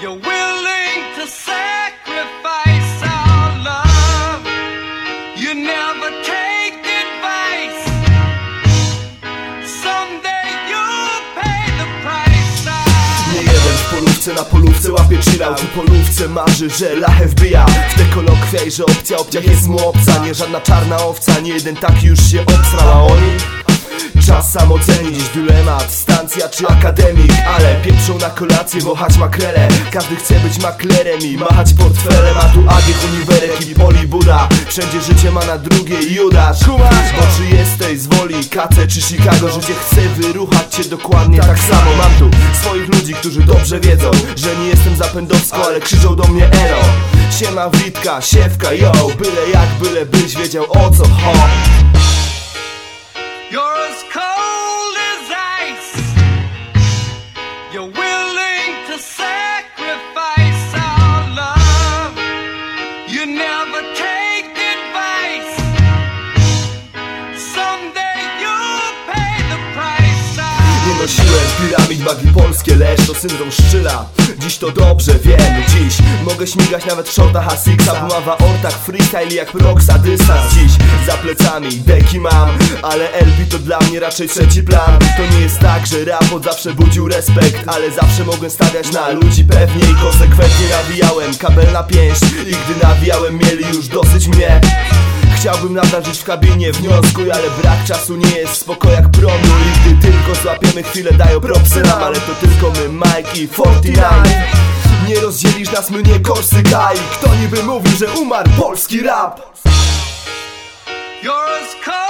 You're willing to sacrifice love. You never take advice. Someday you'll pay the price. Nie jeden w polówce na polówce łapie chillał W polówce marzy, że lachę wbija W te kolokwia że opcja obciach jest mu obca Nie żadna czarna owca, nie jeden taki już się obsrał A oni Czas sam ocenić. Dylemat, stacja czy akademik? Ale pieprzą na kolację, wąchać makrele. Każdy chce być maklerem i machać portfelem A tu Agich, Uniwerek i Polibuda. Wszędzie życie ma na drugie Judasz Kumasz, bo czy jesteś z woli KC czy Chicago? Życie chce wyruchać cię dokładnie tak samo. Mam tu swoich ludzi, którzy dobrze wiedzą Że nie jestem zapędowsko, ale krzyczą do mnie elo! Siema Witka, siewka, yo! Byle jak, byle byś wiedział o co chodzi You're willing piramid magii polskie, lecz to syndrom szczyla. Dziś to dobrze wiem, dziś mogę śmigać nawet w shortach Asixa Bumawa ortak, freestyle jak proxa, dystans Dziś za plecami deki mam, ale LB to dla mnie raczej trzeci plan. To nie jest tak, że rap od zawsze budził respekt Ale zawsze mogłem stawiać na ludzi. Pewnie i konsekwentnie nawijałem Kabel na pięść i gdy nawijałem mieli już dosyć mnie Chciałbym nadal żyć w kabinie, wnioskuj, ale brak czasu nie jest spoko jak promu I gdy tylko złapiemy chwilę, dają propsy nam Ale to tylko my, Mike i 49 Nie rozdzielisz nas, my nie Korsyka I kto niby mówił, że umarł polski rap? You're as cold